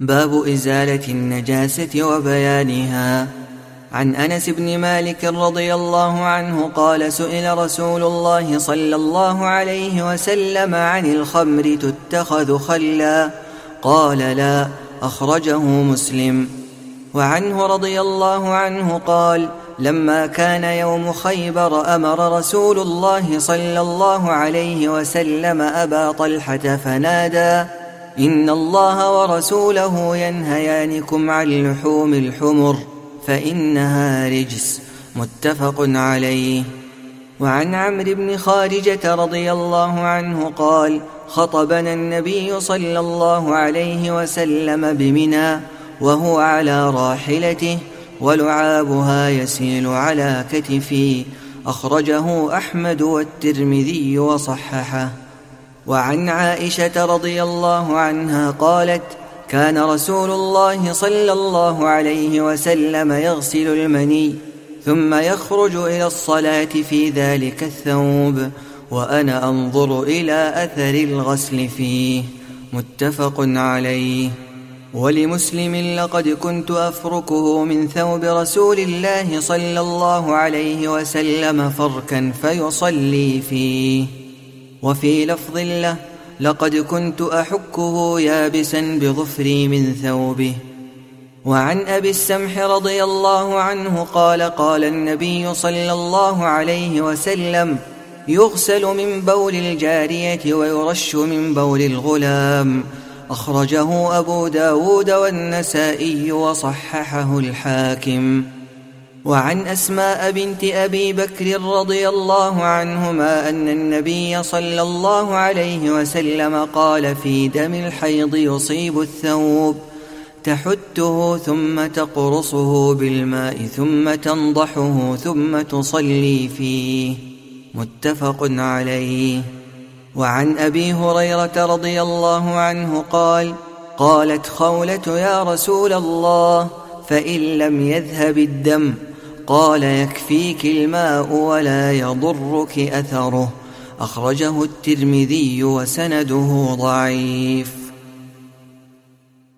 باب إزالة النجاسة وبيانها. عن أنس بن مالك رضي الله عنه قال سئل رسول الله صلى الله عليه وسلم عن الخمر تتخذ خلا؟ قال لا أخرجه مسلم. وعنه رضي الله عنه قال لما كان يوم خيبر أمر رسول الله صلى الله عليه وسلم أبا طلحة فنادى إن الله ورسوله ينهيانكم عن لحوم الحمر فإنها رجس. متفق عليه. وعن عمرو بن خارجة رضي الله عنه قال خطبنا النبي صلى الله عليه وسلم بمنى وهو على راحلته ولعابها يسيل على كتفي. أخرجه أحمد والترمذي وصححه. وعن عائشة رضي الله عنها قالت كان رسول الله صلى الله عليه وسلم يغسل المني ثم يخرج إلى الصلاة في ذلك الثوب وأنا أنظر إلى أثر الغسل فيه. متفق عليه. ولمسلم لقد كنت أفركه من ثوب رسول الله صلى الله عليه وسلم فركا فيصلي فيه. وفي لفظ له لقد كنت أحكه يابسا بظفري من ثوبه. وعن أبي السمح رضي الله عنه قال قال النبي صلى الله عليه وسلم يغسل من بول الجارية ويرش من بول الغلام. أخرجه أبو داود والنسائي وصححه الحاكم. وعن أسماء بنت أبي بكر رضي الله عنهما أن النبي صلى الله عليه وسلم قال في دم الحيض يصيب الثوب تحته ثم تقرصه بالماء ثم تنضحه ثم تصلي فيه. متفق عليه. وعن أبي هريرة رضي الله عنه قال قالت خولة يا رسول الله فإن لم يذهب الدم قال يكفيك الماء ولا يضرك أثره. أخرجه الترمذي وسنده ضعيف.